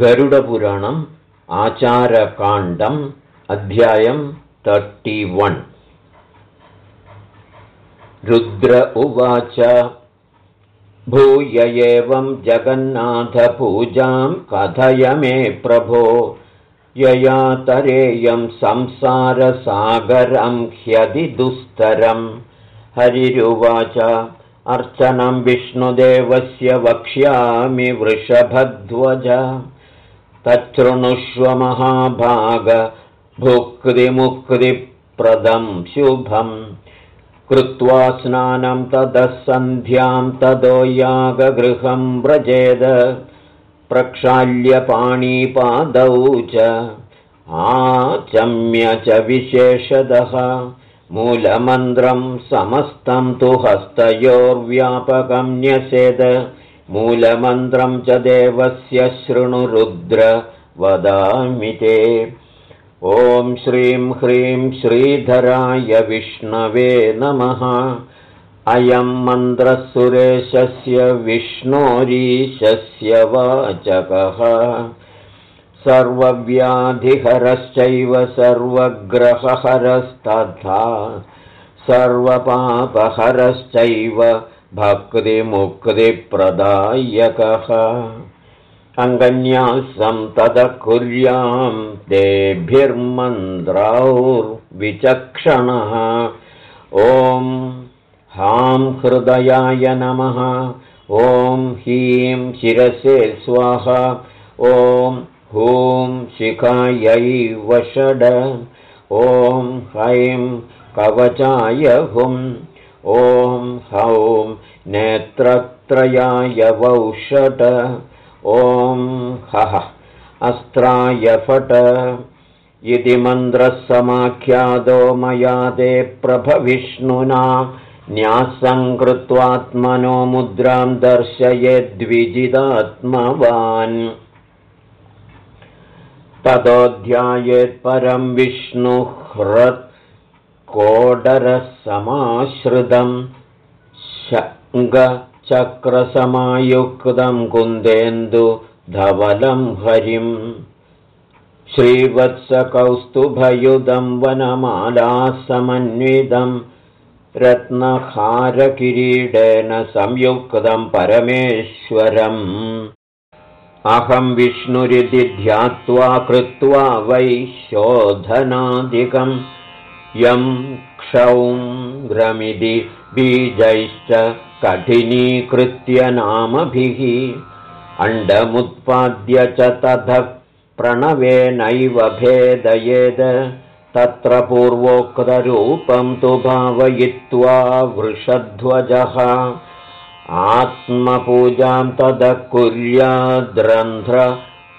गरुडपुराणम् आचारकाण्डम् अध्यायम् वन् रुद्र उवाच भूय एवं जगन्नाथपूजां कथय मे प्रभो यया तरेयं संसारसागरं ह्यदिदुस्तरं हरिरुवाच अर्चनं विष्णुदेवस्य वक्ष्यामि वृषभध्वज तच्छृणुष्व महाभागभुक्तिमुक्तिप्रदं शुभम्। कृत्वा स्नानं ततः सन्ध्यां ततो यागगृहं व्रजेद। प्रक्षाल्यपाणिपादौ च आचम्य च विशेषदः मूलमन्त्रं समस्तं तु हस्तयोर्व्यापकं न्यसेद मूलमन्त्रं च देवस्य शृणुरुद्र वदामि ते। ॐ श्रीं ह्रीं श्रीधराय विष्णवे नमः। अयं मन्त्रसुरेशस्य विष्णोरीशस्य वाचकः। सर्वव्याधिहरश्चैव सर्वग्रहहरस्तथा सर्वपापहरश्चैव भक्तिमुक्तिप्रदायकः अङ्गन्यासं ततः कुर्यां देभिर्मन्द्रौर्विचक्षणः ॐ हां हृदयाय नमः। ॐ हीं शिरसे स्वाहा। ॐ हूं शिखायै वषड। ॐ हैं कवचाय हुम् ॐ हौं नेत्रत्रयाय वौषट हः अस्त्राय फट इति मन्त्रः समाख्यातो मया ते प्रभविष्णुना न्यासं कृत्वात्मनो मुद्रां दर्शयेद्विजिदात्मवान् ततोऽध्यायेत्परं विष्णुह्रत्कोडरसमाश्रितं शङ्गचक्रसमायुक्तं कुन्देन्दुधवलं हरिम् श्रीवत्सकौस्तुभयुधं वनमालासमन्वितं रत्नहारकिरीटेन संयुक्तं परमेश्वरम् अहं विष्णुरिति ध्यात्वा कृत्वा वै शोधनादिकं यं क्षौं रमिति बीजैश्च कठिनीकृत्य नामभिः। अण्डमुत्पाद्य च ततः प्रणवेनैव भेदयेद। तत्र पूर्वोक्तरूपं तु भावयित्वा वृषध्वजः। आत्मपूजां तद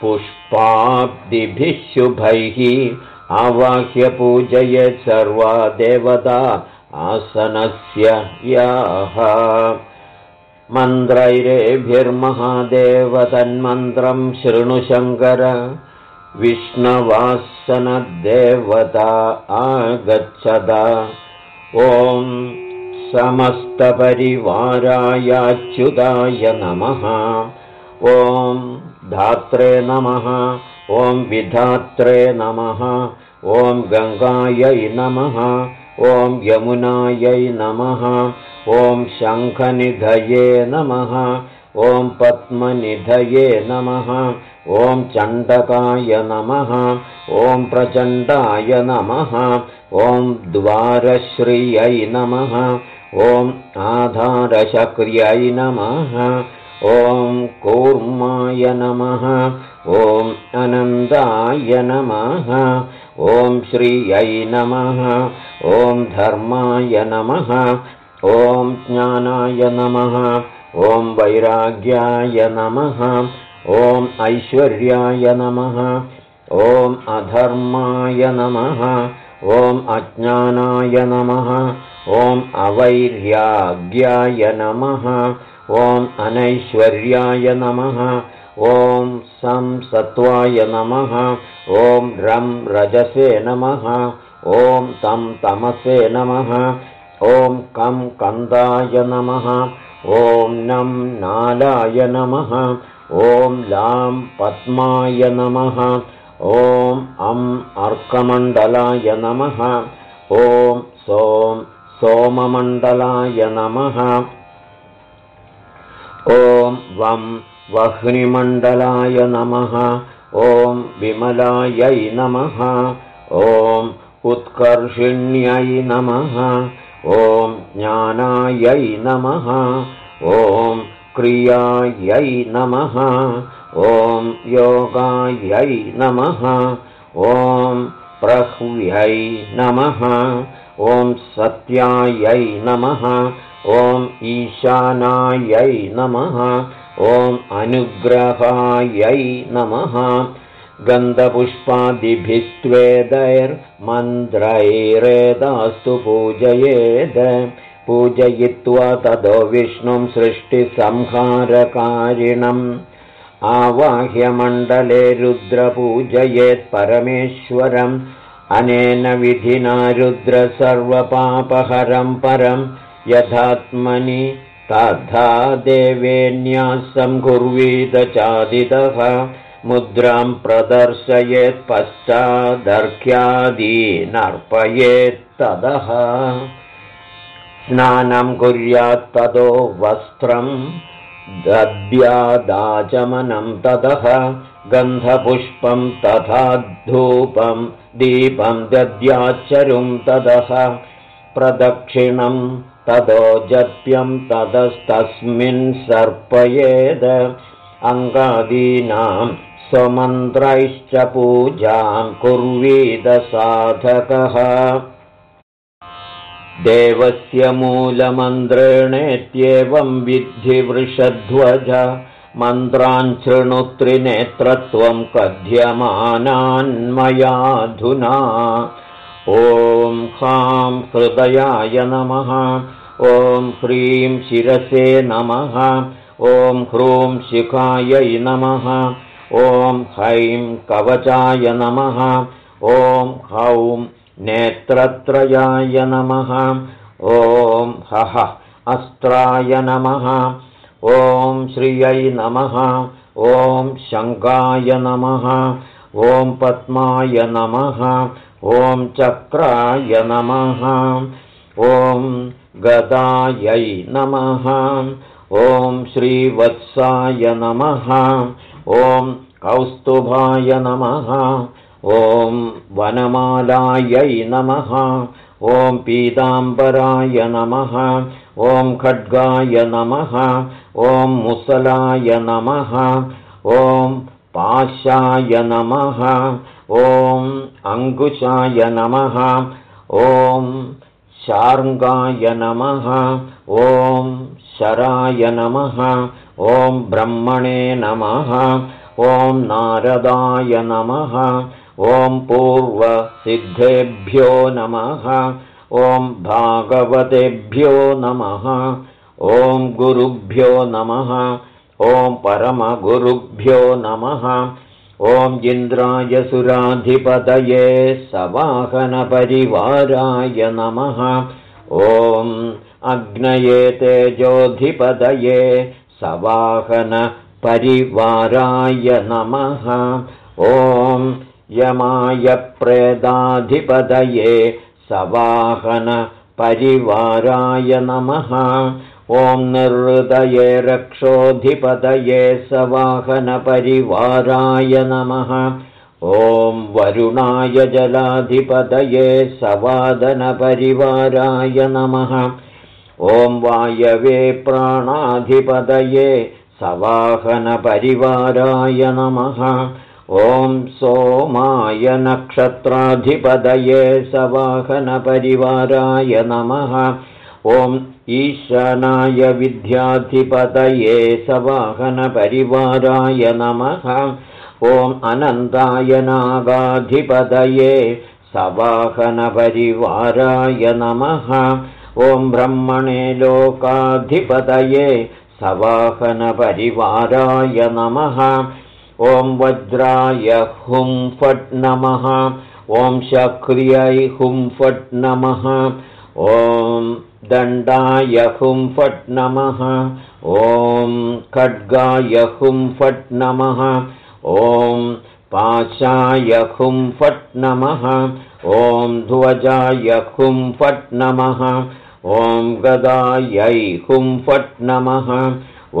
पुष्पाब्दिभिः शुभैः आवाह्य पूजयेत् सर्वा देवता आसनस्य याः। मन्त्रैरेभिर्महादेव तन्मन्त्रं शृणुशङ्कर विष्णवासनदेवता आगच्छद। ॐ समस्तपरिवारायाच्युताय नमः। ॐ धात्रे नमः ॐ विधात्रे नमः ॐ गङ्गायै नमः ॐ यमुनायै नमः ॐ शङ्खनिधये नमः ॐ पद्मनिधये नमः ॐ चण्डकाय नमः ॐ प्रचण्डाय नमः ॐ द्वारश्रियै नमः ॐ आधारशक्र्यै नमः ॐ कूर्माय नमः ॐ अनन्दाय नमः। ॐ श्रियै नमः। ॐ धर्माय नमः। ॐ ज्ञानाय नमः। ॐ वैराग्याय नमः। ॐ ऐश्वर्याय नमः। ॐ अधर्माय नमः। ॐ अज्ञानाय नमः। ॐ अवैर्याज्ञाय नमः। ॐ अनैश्वर्याय नमः ॐ संसत्त्वाय नमः ॐ रं रजसे नमः ॐ तं तमसे नमः ॐ कं कन्दाय नमः ॐ नं नालाय नमः ॐ लां पद्माय नमः ॐ अम् अर्कमण्डलाय नमः ॐ सों सोममण्डलाय नमः ॐ वं वह्निमण्डलाय नमः। ॐ विमलायै नमः। ॐ उत्कर्षिण्यै नमः। ॐ ज्ञानायै नमः। ॐ क्रियायै नमः। ॐ योगायै नमः। ॐ प्रह्व्यै नमः। ॐ सत्यायै नमः। ॐ ईशानायै नमः ॐ अनुग्रहायै नमः। गन्धपुष्पादिभिस्त्वेदैर्मन्त्रैरेदास्तु पूजयेद। पूजयित्वा ततो विष्णुं सृष्टिसंहारकारिणम्। आवाह्यमण्डले रुद्रपूजयेत् परमेश्वरम्। अनेन विधिना रुद्र सर्वपापहरं परं यथात्मनि तथा देवेन्यासं कुर्वीत चादितः मुद्रां प्रदर्शयेत् पश्चादर्घ्यादीनर्पयेत्तदः स्नानं कुर्यात्तदो वस्त्रम् दद्यादाचमनं ततः गन्धपुष्पं तथा धूपं दीपं दद्याच्चरुं ततः प्रदक्षिणं ततो जप्यं ततस्तस्मिन् सर्पयेद। अङ्गादीनां स्वमन्त्रैश्च पूजां कुर्वीदसाधकः देवस्य मूलमन्त्रेणेत्येवं विद्धिवृषध्वज मन्त्रान् शृणुत्रिनेत्रत्वं कथ्यमानान्मयाधुना। ॐ हां हृदयाय नमः ॐ ह्रीं शिरसे नमः ॐ ह्रूं शिखायै नमः ॐ हैं कवचाय नमः ॐ हौं नेत्रत्रयाय नमः ॐ हः अस्त्राय नमः ॐ श्रियै नमः ॐ शङ्काय नमः ॐ पद्माय नमः ॐ चक्राय नमः ॐ गदायै नमः। ॐ श्रीवत्साय नमः। ॐ कौस्तुभाय नमः। ॐ वनमालायै नमः। ॐ पीताम्बराय नमः। ॐ खड्गाय नमः। ॐ मुसलाय नमः। ॐ पाशाय नमः। ॐ अङ्कुशाय नमः। ॐ शार्ङ्गाय नमः। ॐ शराय नमः। ॐ ब्रह्मणे नमः। ॐ नारदाय नमः। ॐ पूर्वसिद्धेभ्यो नमः। ॐ भागवतेभ्यो नमः। ॐ गुरुभ्यो नमः। ॐ परमगुरुभ्यो नमः ॐ इन्द्राय सुराधिपतये सवाहनपरिवाराय नमः। ॐ अग्नये तेजोधिपतये सवाहनपरिवाराय नमः। ॐ यमाय प्रेदाधिपतये सवाहनपरिवाराय नमः ॐ निर्हृदये रक्षोऽधिपतये सवाहनपरिवाराय नमः। ॐ वरुणाय जलाधिपतये सवादनपरिवाराय नमः। ॐ वायवे प्राणाधिपतये सवाहनपरिवाराय नमः। ॐ सोमाय नक्षत्राधिपदये सवाहनपरिवाराय नमः। ॐ ईशानाय विद्याधिपतये सवाहनपरिवाराय नमः। ॐ अनन्ताय नागाधिपतये सवाहनपरिवाराय नमः ं। ब्रह्मणे लोकाधिपतये सवाहनपरिवाराय नमः। ॐ वज्राय हुं फट् नमः। ॐ शक्रियै हुं फट् नमः। ॐ दण्डाय हुं फट् नमः। ॐ खड्गाय हुं फट् नमः। ॐ पाशाय हुं फट् नमः। ॐ ध्वजाय हुं फट् नमः। ॐ गदायै हुं फट् नमः।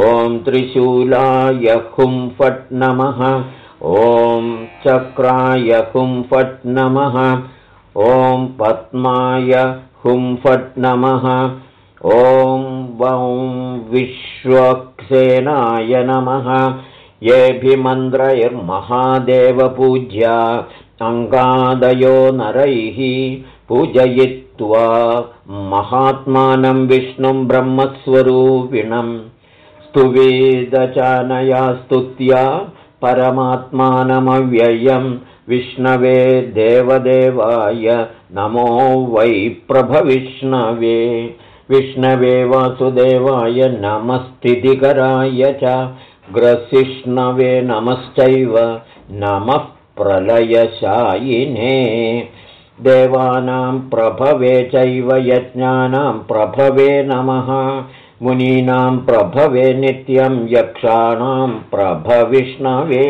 ॐ त्रिशूलाय हुं फट् नमः। ॐ चक्राय हुं फट् नमः। ॐ पद्माय हुं फट् नमः ॐ वं विश्वक्सेनाय नमः। येभिमन्त्रैर्महादेवपूज्या अङ्गादयो नरैः पूजयित्वा महात्मानं विष्णुं ब्रह्मस्वरूपिणं स्तुवेदचानया स्तुत्या परमात्मानमव्ययं विष्णवे देवदेवाय नमो वै प्रभविष्णवे। विष्णवे वासुदेवाय नमस्तितिकराय च ग्रसिष्णवे नमश्चैव नमः प्रलयशायिने। देवानां प्रभवे चैव यज्ञानां प्रभवे नमः। मुनीनां प्रभवे नित्यं यक्षाणां प्रभविष्णवे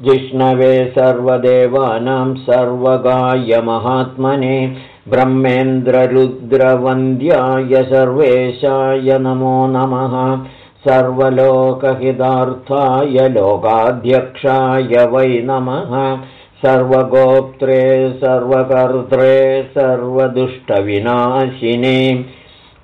जिष्णवे सर्वदेवानां सर्वगायमहात्मने ब्रह्मेन्द्ररुद्रवन्द्याय सर्वेशाय नमो नमः। सर्वलोकहितार्थाय लोकाध्यक्षाय वै नमः। सर्वगोप्त्रे सर्वकर्त्रे सर्वदुष्टविनाशिने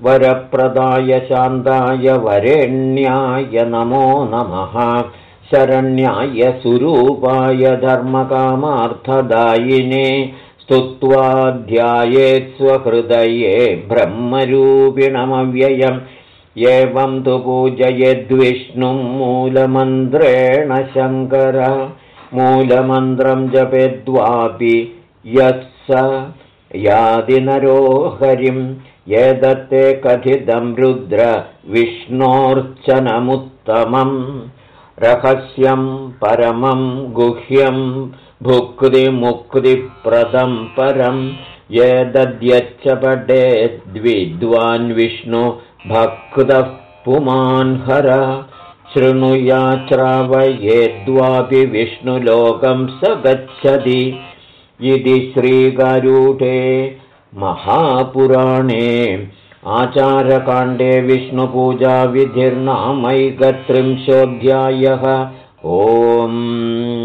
वरप्रदाय शान्ताय वरेण्याय नमो नमः शरण्याय सुरूपाय धर्मकामार्थदायिने स्तुत्वाध्यायेत्स्वहृदये ब्रह्मरूपिणमव्ययम्। एवं तु पूजयद्विष्णुं मूलमन्त्रेण शङ्कर। मूलमन्त्रं जपेद्वापि यत् स यादिनरो हरिं यदत्ते कथितं रुद्र विष्णोर्चनमुत्तमम् रहस्यं परमं गुह्यं भुक्तिमुक्तिप्रदं परं यदद्यच्च पठेद्विद्वान् विष्णु भक्तः पुमान् हर शृणुयाच्रावयेद्वापि विष्णुलोकं स गच्छति इति श्रीगारूढे महापुराणे आचारकाण्डे विष्णुपूजाविधिर्नामैकत्रिंशोऽध्यायः ओम्